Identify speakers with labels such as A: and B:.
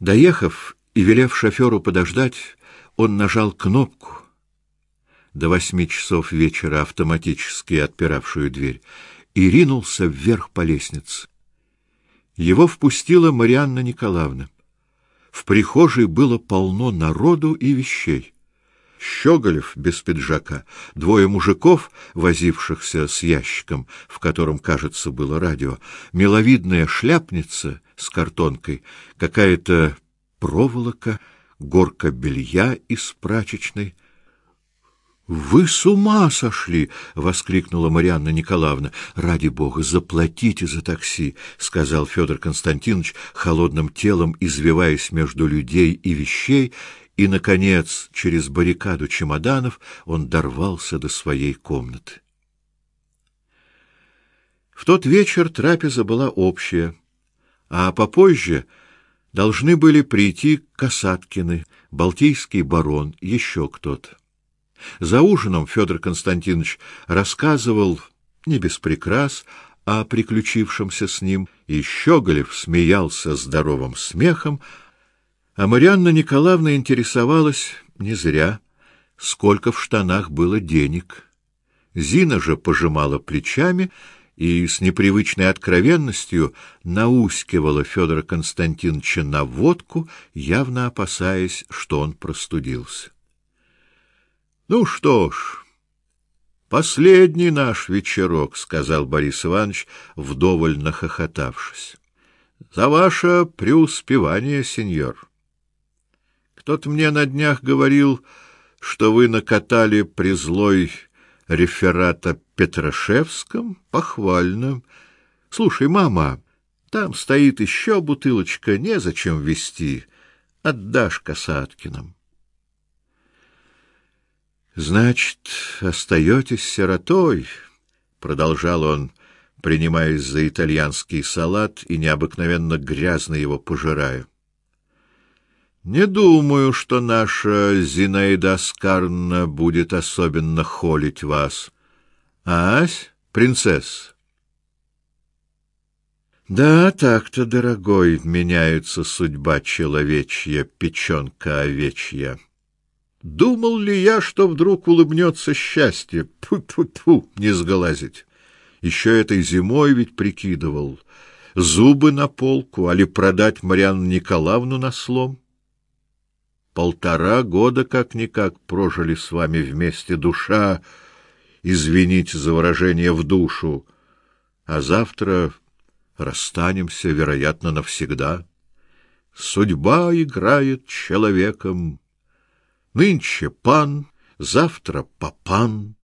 A: Доехав и велев шоферу подождать, он нажал кнопку до восьми часов вечера автоматически отпиравшую дверь и ринулся вверх по лестнице. Его впустила Марианна Николаевна. В прихожей было полно народу и вещей. Щеголев без пиджака, двое мужиков, возившихся с ящиком, в котором, кажется, было радио, миловидная шляпница с картонкой, какая-то проволока, горка белья из прачечной — вы с ума сошли, воскликнула Марьяна Николаевна. Ради бога, заплатите за такси, сказал Федор Константинович, холодным телом извиваясь между людей и вещей, и наконец, через баррикаду чемоданов, он дорвался до своей комнаты. В тот вечер трапеза была общая, а попозже должны были прийти Касаткины, Балтийский барон, еще кто-то. За ужином Федор Константинович рассказывал не без прикрас о приключившемся с ним, и Щеголев смеялся здоровым смехом, а Марианна Николаевна интересовалась не зря, сколько в штанах было денег. Зина же пожимала плечами и с непривычной откровенностью наускивала Федора Константиновича на водку, явно опасаясь, что он простудился. Ну что ж, последний наш вечерок, сказал Борис Иванович, вдоволь нахохотавшись. За ваше преуспевание, сеньор. Кто-то мне на днях говорил, что вы накатали при злой реферат о Петрашевском, похвально. Слушай, мама, там стоит еще бутылочка, незачем вести. Отдашь Касаткиным. Значит, остаетесь сиротой, продолжал он, принимаясь за итальянский салат и необыкновенно грязно его пожирая. Не думаю, что наша Зинаида Аскарна будет особенно холить вас. Ась, принцесса. Да, так-то, дорогой, меняется судьба человечья, печенка овечья. Думал ли я, что вдруг улыбнется счастье? Тьфу-тьфу-тьфу, не сглазить. Еще этой зимой ведь прикидывал. Зубы на полку, али продать Марьяну Николаевну на слом. Полтора года как-никак прожили с вами вместе душа, извините за выражение в душу, а завтра расстанемся, вероятно, навсегда. Судьба играет человеком, Нынче пан, завтра папан.